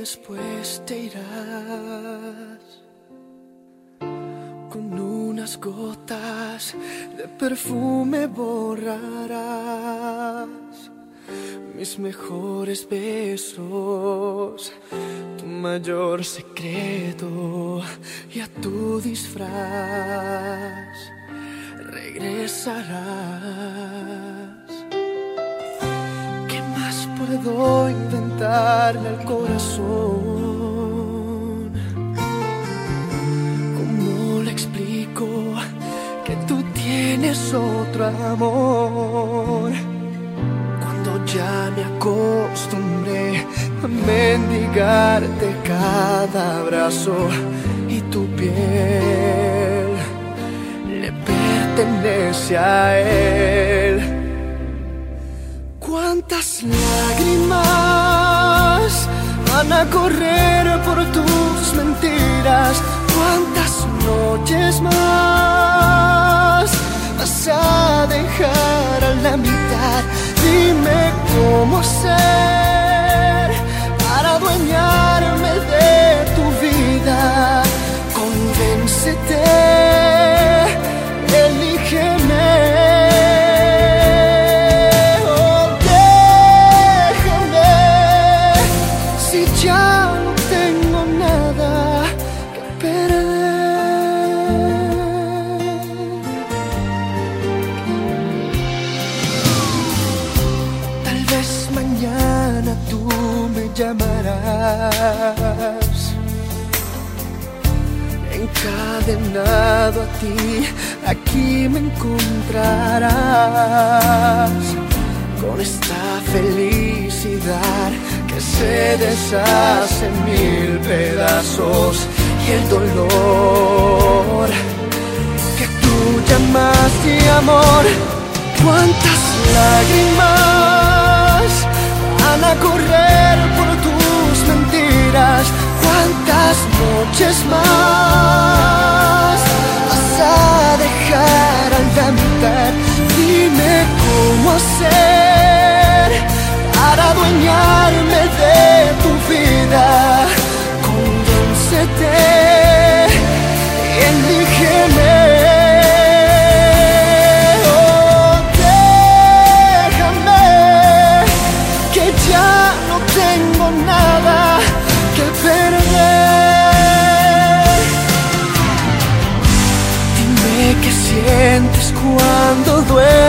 después te irás con unas gotas de perfume borrarás mis mejores besos, tu mayor secreto y a tu disfraz regresarás. Inventarle al corazón? ¿Cómo le explico que tú tienes otro amor? Cuando ya me acostumbré a mendigarte cada abrazo y tu piel le pertenece a él. ¿Cuántas lágrimas a correr por tus mentiras? ¿Cuántas noches más vas a dejar a la mitad? Dime cómo ser llamarás encadenado a ti, aquí me encontrarás con esta felicidad que se deshace en mil pedazos y el dolor que tú llamaste amor. ¿Cuántas lágrimas van a correr noches más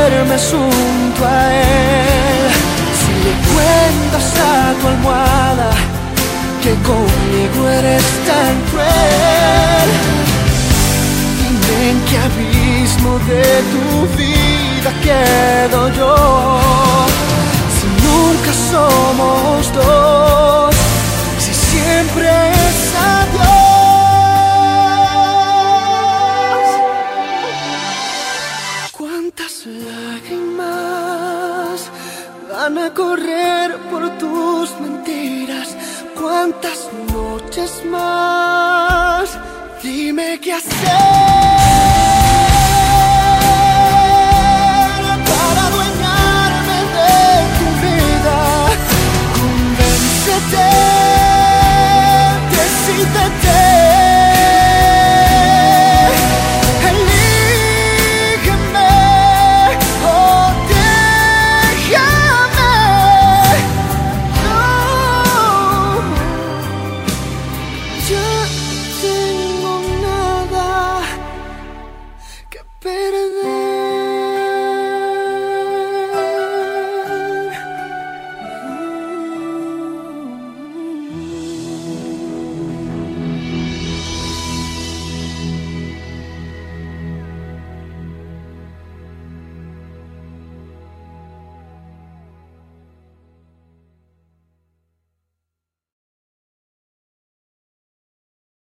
duermes junto a él. Si le cuentas a tu almohada que conmigo eres tan cruel. Dime en qué abismo de tu ¿Cuántas noches más? Dime qué hacer Better